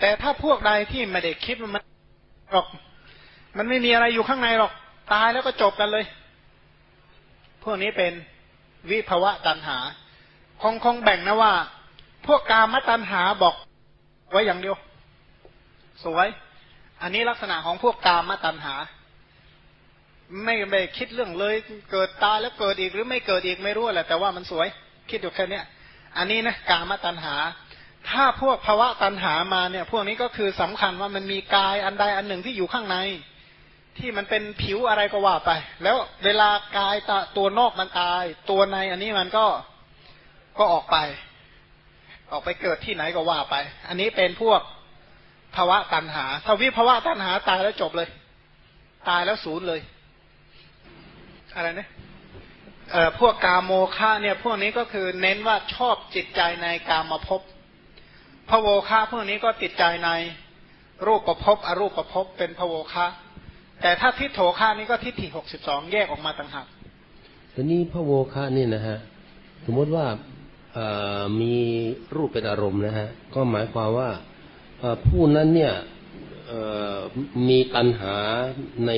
แต่ถ้าพวกใดที่ไม่ได้คิดมันหรอก มันไม่มีอะไรอยู่ข้างในหรอก ตายแล้วก็จบกันเลย พวกนี้เป็นวิภวะตันหา คงคงแบ่งนะว่า พวกกามตันหาบอกไว้อย่างเดียว สวย อันนี้ลักษณะของพวกกามตันหา ไม่ไม่คิดเรื่องเลย เกิดตายแล้วเกิดอีกหรือไม่เกิดอีกไม่รู้แหละแต่ว่ามันสวย คิดอยู่แค่เนี้ยอันนี้นะกามตันหา ถ้าพวกภาวะตันหามาเนี่ย พวกนี้ก็คือสำคัญว่ามันมีกายอันใดอันหนึ่งที่อยู่ข้างใน ที่มันเป็นผิวอะไรก็ว่าไป แล้วเวลากายตตัวนอกมันตาย ตัวในอันนี้มันก็ก็ออกไป ออกไปเกิดที่ไหนก็ว่าไป อันนี้เป็นพวกภาวะตันหาถ้าวิภาวะตันหาตายแล้วจบเลย ตายแล้วศูนย์เลย อะไรเนี่ยเอ่อพวกกาโมฆะเนี่ย พวกนี้ก็คือเน้นว่าชอบจิตใจในกามาพบ พระโวคาพวกนี้ก็ติดใจในรูปประพบอรูปประพบเป็นพระโวคาแต่ถ้าทิฏโถคานี้ก็ทิฏฐิหกสิบสองแยกออกมาต่างหากทีนี้พระโวคานี่นะฮะสมมติว่ามีรูปเป็นอารมณ์นะฮะก็หมายความว่าผู้นั้นเนี่ยมีตัณหาใน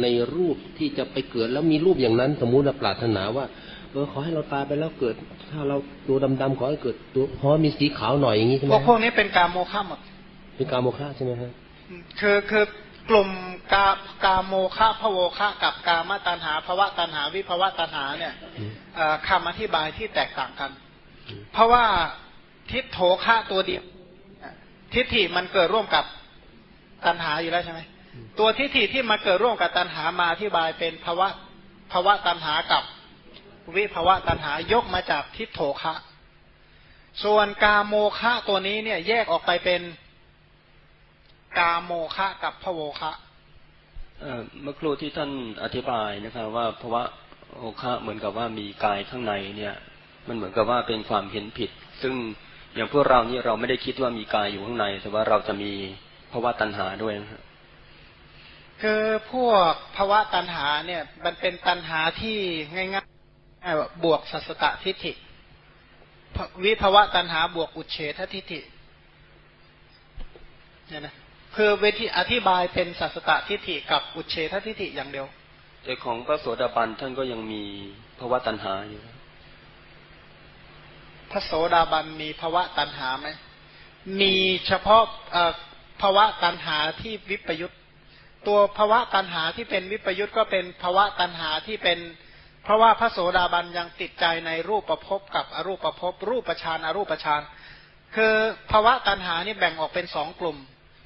ในรูปที่จะไปเกิด แล้วมีรูปอย่างนั้นสมมุติเราปรารถนาว่า เออขอให้เราตายไปแล้วเกิด ถ้าเราตัวดำๆขอให้เกิดตัวขอมีสีขาวหน่อยอย่างนี้ใช่ไหมพวกนี้เป็นกาโมฆะหมดเป็นกาโมฆะใช่ไหมฮะคือคือกลุ่มกากาโมฆะพะโวฆะกับกามาตันหาภวะตันหาวิภวะตันหาเนี่ยคำอธิบายที่แตกต่างกัน เพราะว่าทิฏโถฆะตัวเดียวทิฏฐิมันเกิดร่วมกับตัณหาอยู่แล้วใช่ไหมตัวทิฏฐิที่มาเกิดร่วมกับตัณหามาอธิบายเป็นภาวะภาวะตัณหากับ วิภาวะตัณหายกมาจากทิฏโถคะ ส่วนกาโมคะตัวนี้เนี่ยแยกออกไปเป็นกาโมคะกับพโวคะเมื่อครู่ที่ท่านอธิบายนะครับว่าภาวะโอคะเหมือนกับว่ามีกายข้างในเนี่ย มันเหมือนกับว่าเป็นความเห็นผิด ซึ่งอย่างพวกเรานี่เราไม่ได้คิดว่ามีกายอยู่ข้างใน แต่ว่าเราจะมีภาวะตัณหาด้วยนะครับคือพวกภาวะตัณหาเนี่ย มันเป็นตัณหาที่ง่ายๆ บวกสัสตตทิฏฐิ วิภาวะตัณหาบวกอุเฉททิฏฐิเนี่ยนะคือเวทีอธิบายเป็นสัสตตทิฏฐิกับอุเฉททิฏฐิอย่างเดียวแต่ของพระโสดาบันท่านก็ยังมีภาวะตัณหาอยู่พระโสดาบันมีภาวะตัณหาไหมมีเฉพาะภาวะตัณหาที่วิปยุตตัวภาวะตัณหาที่เป็นวิปยุตก็เป็นภาวะตัณหาที่เป็น เพราะว่าพระโสดาบันยังติดใจในรูปประพบกับอรูปประพบรูปประชานอรูปประชานคือภาวะตัณหานี่แบ่งออกเป็นสองกลุ่ม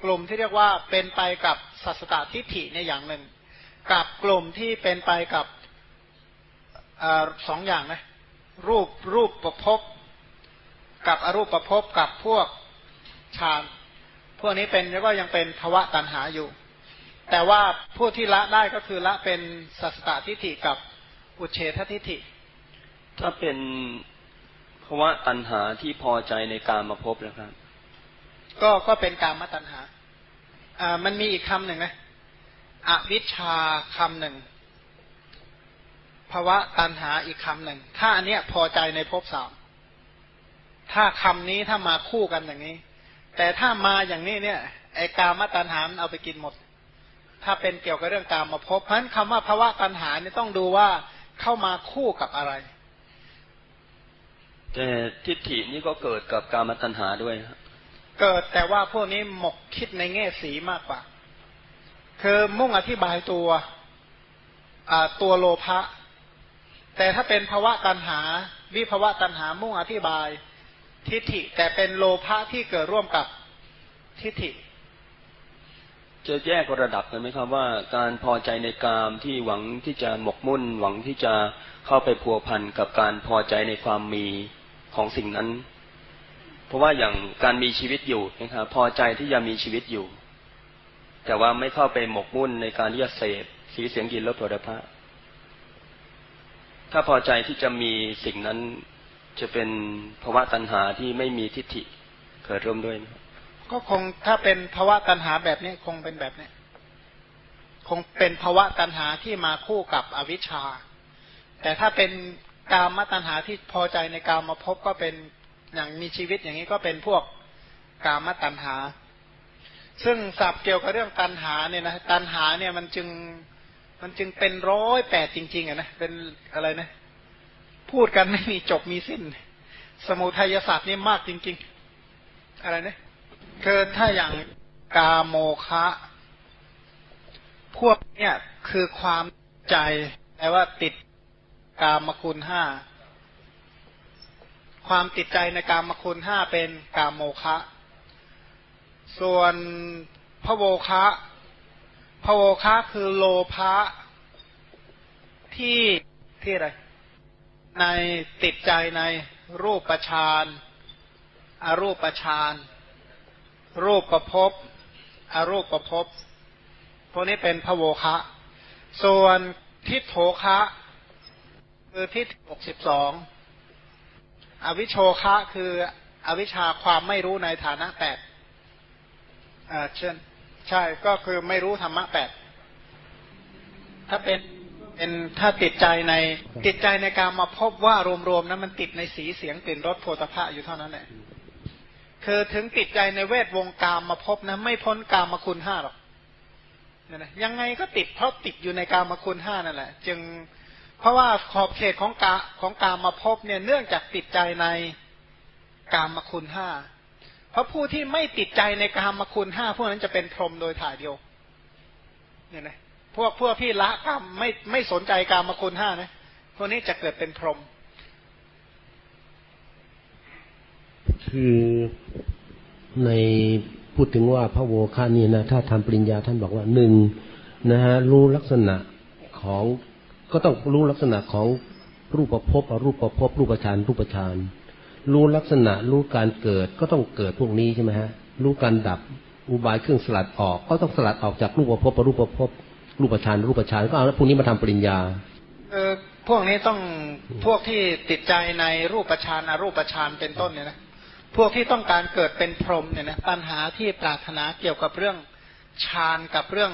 กลุ่มที่เรียกว่าเป็นไปกับสัสตทิฏฐิในอย่างหนึ่ง กับกลุ่มที่เป็นไปกับอสองอย่างนะรูปรูปประพบกับอรูปประพบกับพวกฌานพวกนี้เป็นแล้วก็ยังเป็นภาวะตัณหาอยู่ แต่ว่าผู้ที่ละได้ก็คือละเป็นสัสตทิฏฐิกับ อุเฉททิฏฐิ ถ้าเป็นภาวะตัณหาที่พอใจในการมาพบแล้วครับ ก็ก็เป็นการมาตัณหา อ่า มันมีอีกคำหนึ่งนะอวิชชาคำหนึ่งภาวะตัณหาอีกคำหนึ่ง ถ้าอันเนี้ยพอใจในภพสามถ้าคำนี้ถ้ามาคู่กันอย่างนี้ แต่ถ้ามาอย่างนี้เนี่ย ไอกามตัณหาเอาไปกินหมด ถ้าเป็นเกี่ยวกับเรื่องการมาพบเพราะฉะนั้นคำว่าภาวะตัณหาเนี่ยต้องดูว่า เข้ามาคู่กับอะไรแต่ทิฏฐินี่ก็เกิดกับการมาตัณหาด้วยเกิดแต่ว่าพวกนี้หมกคิดในแง่สีมากกว่า คือมุ่งอธิบายตัวตัวโลภะแต่ถ้าเป็นภาวะตัณหา วิภาวะตัณหามุ่งอธิบายทิฏฐิ แต่เป็นโลภะที่เกิดร่วมกับทิฏฐิ จะแยกระดับกันไหมครับว่าการพอใจในกามที่หวังที่จะหมกมุ่น หวังที่จะเข้าไปพัวพันกับการพอใจในความมีของสิ่งนั้น เพราะว่าอย่างการมีชีวิตอยู่นะครับพอใจที่จะมีชีวิตอยู่ แต่ว่าไม่เข้าไปหมกมุ่นในการที่จะเสพสีเสียงกลิ่นรสผลิภัณฑ์ถ้าพอใจที่จะมีสิ่งนั้นจะเป็นภาวะตัณหาที่ไม่มีทิฏฐิเกิดร่วมด้วยนะ ก็คงถ้าเป็นภาวะตัณหาแบบนี้คงเป็นแบบนี้คงเป็นภาวะตัณหาที่มาคู่กับอวิชชา แต่ถ้าเป็นกามตัณหาที่พอใจในกามมาพบก็เป็นอย่างมีชีวิตอย่างนี้ก็เป็นพวกกามตัณหา ซึ่งสับเกี่ยวกับเรื่องตันหาเนี่ยนะตันหาเนี่ยมันจึงมันจึงเป็นร้อยแปดจริงๆอะนะเป็นอะไรนะ พูดกันไม่มีจบมีสิ้น สมุทัยศาสตร์นี่มากจริง ๆ อะไรนะ คือถ้าอย่างกาโมคะ พวกเนี่ยคือความใจแปลว่าติดกามคุณห้า ความติดใจในกามคุณห้าเป็นกามโมคะ ส่วนพระโวคะพระโวคะคือโลภะที่ที่อะไร ในติดใจในรูปประชานอารูปประชาน รูปประพบอารูปประพบพวกนี้เป็นพระโวคะ ส่วนทิฏโถคะ คือทิฏหกสิบสองอวิโชคะคืออวิชาความไม่รู้ในฐานะแปดอ่าเช่น ใช่ก็คือไม่รู้ธรรมะแปดถ้าเป็นเป็นถ้าติดใจในติดใจในการมาพบว่ารวมๆนั้นมันติดในสีเสียงกลิ่นรสโผฏฐะอยู่เท่านั้นแหละ คือถึงติดใจในเวทวงกามมาพบนะ ไม่พ้นกามมาคุณห้าหรอกยังไงก็ติดเพราะติดอยู่ในกามาคุณห้านั่นแหละ จึงเพราะว่าขอบเขตของกาของกามมาพบเนี่ยเนื่องจากติดใจในกามาคุณห้าเพราะผู้ที่ไม่ติดใจในกามาคุณห้าพวกนั้นจะเป็นพรหมโดยถ่ายเดียวเนี่ยนะพวกพวกที่ละกรรมไม่ไม่สนใจกามาคุณห้านะพวกนี้จะเกิดเป็นพรหม คือในพูดถึงว่าพระโวคานี่นะถ้าทำปริญญาท่านบอกว่าหนึ่งนะฮะรู้ลักษณะของก็ต้องรู้ลักษณะของรูปประพบอรูปประพบรูปฌานรูปฌานรู้ลักษณะรู้การเกิดก็ต้องเกิดพวกนี้ใช่ไหมฮะรู้การดับอุบายเครื่องสลัดออก ก็ต้องสลัดออกจากรูปประพบอรูปประพบรูปฌานรูปฌานก็เอาพวกนี้มาทำปริญญาเออพวกนี้ต้องพวกที่ติดใจในรูปฌานอรูปฌานเป็นต้นเนี่ยนะ พวกที่ต้องการเกิดเป็นพรหมเนี่ยนะปัญหาที่ปรารถนาเกี่ยวกับเรื่องฌานกับเรื่อง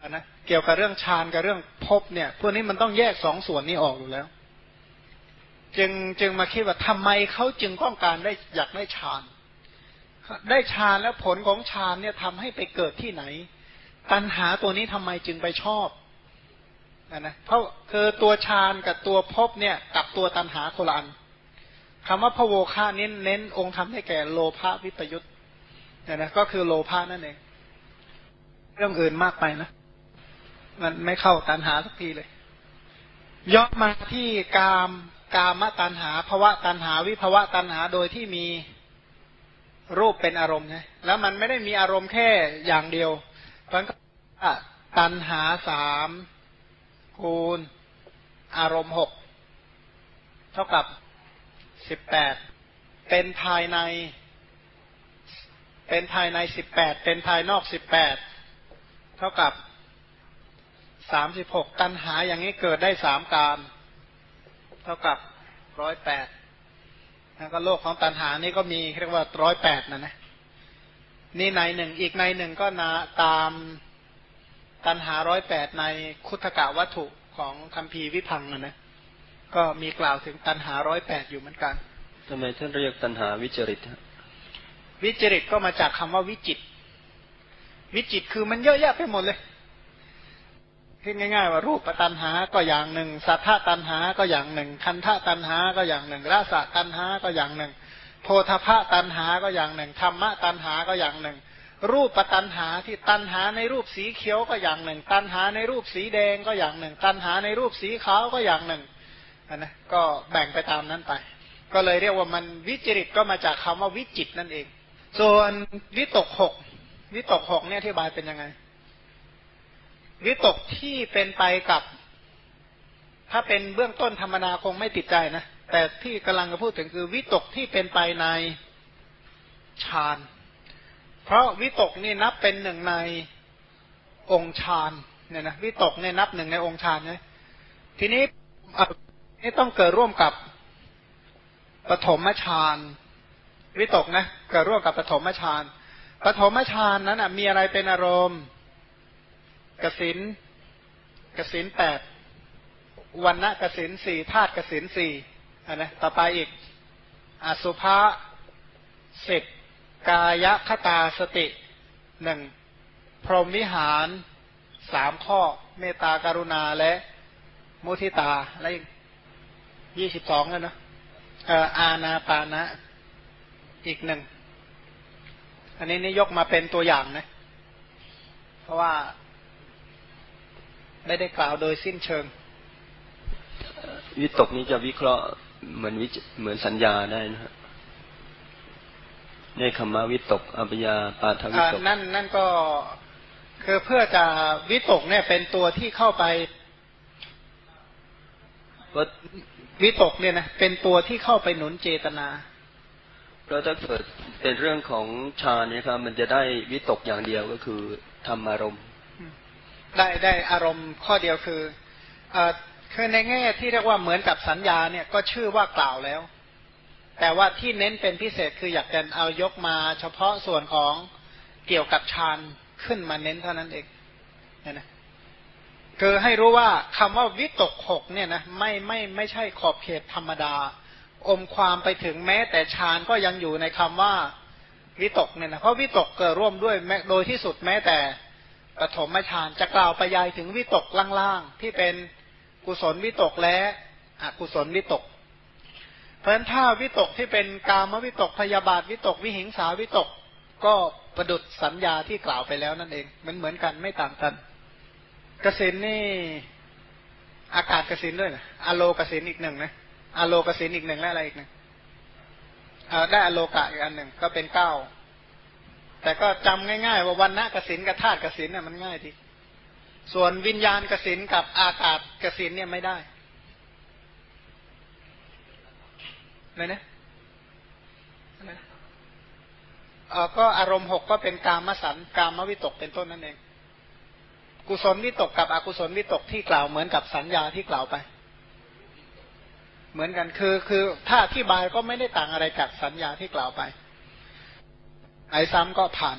อนะเกี่ยวกับเรื่องฌานกับเรื่องภพเนี่ย พวกนี้มันต้องแยกสองส่วนนี้ออกอยู่แล้ว จึงจึงมาคิดว่าทำไมเขาจึงต้องการได้อยากได้ฌาน ได้ฌานแล้วผลของฌานเนี่ยทำให้ไปเกิดที่ไหนปัญหาตัวนี้ทำไมจึงไปชอบนะเพราะคือตัวฌานกับตัวภพเนี่ย กับตัวตัณหาโคลัน คำว่าพระโวคาเน้นเน้นองค์ธรรมให้แก่โลภะวิปยุตเนี่ยนะก็คือโลภะนั่นเอง เรื่องอื่นมากไปนะ มันไม่เข้าตันหาสักทีเลยย้อนมาที่กามกามตันหาภวะตันหาวิภวะตันหาโดยที่มีรูปเป็นอารมณ์ไงแล้วมันไม่ได้มีอารมณ์แค่อย่างเดียวเพราะนั้นตันหาสามคูณอารมณ์หกเท่ากับ สิบแปดเป็นภายใน เป็นภายในสิบแปดเป็นภายนอกสิบแปดเท่ากับสามสิบหกตันหาอย่างนี้เกิดได้สามการ เท่ากับร้อยแปดแล้วก็โลกของตันหานี่ก็มีเรียกว่าร้อยแปดนะนะนี่ในหนึ่งอีกในหนึ่งก็นาตามตันหาร้อยแปดในคุถกะวัตถุของคัมภีร์วิพังนะนะ ก็มีกล่าวถึงตันหาร้อยแปดอยู่เหมือนกันทำไมท่านเรียกตันหาวิจริตวิจริตก็มาจากคำว่าวิจิต วิจิตคือมันเยอะแยะไปหมดเลยคิดง่ายๆว่ารูปตันหาก็อย่างหนึ่ง สัทธตันหาก็อย่างหนึ่ง คันธตันหาก็อย่างหนึ่งราสะตันหาก็อย่างหนึ่ง โพธพะตันหาก็อย่างหนึ่ง ธรรมะตันหาก็อย่างหนึ่ง รูปปตันหาที่ตันหาในรูปสีเขียวก็อย่างหนึ่ง ตันหาในรูปสีแดงก็อย่างหนึ่ง ตันหาในรูปสีขาวก็อย่างหนึ่ง นะก็แบ่งไปตามนั้นไป ก็เลยเรียกว่ามันวิจิตก็มาจากคำว่าวิจิตนั่นเอง ส่วนวิตกหกวิตกหกเนี่ยที่บายเป็นยังไง วิตกที่เป็นไปกับ ถ้าเป็นเบื้องต้นธรรมนาคงไม่ติดใจนะแต่ที่กำลังจะพูดถึงคือวิตกที่เป็นไปในฌาน เพราะวิตกนี่นับเป็นหนึ่งในองค์ฌานเนี่ยนะวิตกเนี่ยนับหนึ่งในองค์ฌานเนะทีนี้ นี่ต้องเกิดร่วมกับปฐมฌานวิตกนะเกิดร่วมกับปฐมฌานปฐมฌานนั้นมีอะไรเป็นอารมณ์กสินกสินแปดวันณะกสินสี่ธาตุกสินสี่อันนะต่อไปอีกอสุภะสิบกายคตาสติหนึ่งพรหมวิหารสามข้อ เมตตาการุณาและมุทิตาอะไร ยี่สิบสองแล้วนะเอ่ออาณาปานะ อีกหนึ่ง อันนี้นี่ยกมาเป็นตัวอย่างนะ เพราะว่าไม่ได้กล่าวโดยสิ้นเชิง วิตกนี้จะวิเคราะห์เหมือนวิเหมือนสัญญาได้นะฮะในคำว่าวิตกอภิยาปาทวิตกนั่นนั่นก็คือเพื่อจะวิตกเนี่ยเป็นตัวที่เข้าไปเพราะ วิตกเนี่ยนะเป็นตัวที่เข้าไปหนุนเจตนาเพราะถ้าเกิดเป็นเรื่องของฌานเนี่ยครับ มันจะได้วิตกอย่างเดียวก็คือธรรมารมณ์ ได้ได้อารมณ์ข้อเดียวคือเอ่อคือในแง่ที่เรียกว่าเหมือนกับสัญญาเนี่ยก็ชื่อว่ากล่าวแล้ว แต่ว่าที่เน้นเป็นพิเศษคืออยากจะเอายกมาเฉพาะส่วนของเกี่ยวกับฌานขึ้นมาเน้นเท่านั้นเองเนี่ยนะ คือให้รู้ว่าคำว่าวิตกหกเนี่ยนะไม่ไม่ไม่ใช่ขอบเขตธรรมดา อมความไปถึงแม้แต่ฌานก็ยังอยู่ในคำว่าวิตกเนี่ยนะเพราะวิตกเกิดร่วมด้วยแม้โดยที่สุดแม้แต่ปฐมฌานจะกล่าวไปยายถึงวิตกล่างๆที่เป็นกุศลวิตกและอกุศลวิตก เพราะฉะนั้นถ้าวิตกที่เป็นกามวิตกพยาบาทวิตกวิหิงสาวิตก ก็ประดุดสัญญาที่กล่าวไปแล้วนั่นเองมันเหมือนกันไม่ต่างกัน กสินนี่อากาศกสินด้วยนะอโลกสินอีกหนึ่งนะอโลกสินอีกหนึ่งและอะไรอีกหนึ่งได้อโลกะอีกอันหนึ่งก็เป็นเก้าแต่ก็จำง่ายๆ ว่าวันณะกสินกับธาตุกสินเนี่ยมันง่ายดีส่วนวิญญาณกสินกับอากาศกสินเนี่ยไม่ได้เลยนะอะไรนะเออก็อารมณ์หกก็เป็นกามสันกามวิตกเป็นต้นนั่นเอง กุศลวิตกกับอกุศลวิตกที่กล่าวเหมือนกับสัญญาที่กล่าวไป เหมือนกันคือคือถ้าอธิบายก็ไม่ได้ต่างอะไรจากสัญญาที่กล่าวไปไอ้ซ้ำก็ผ่าน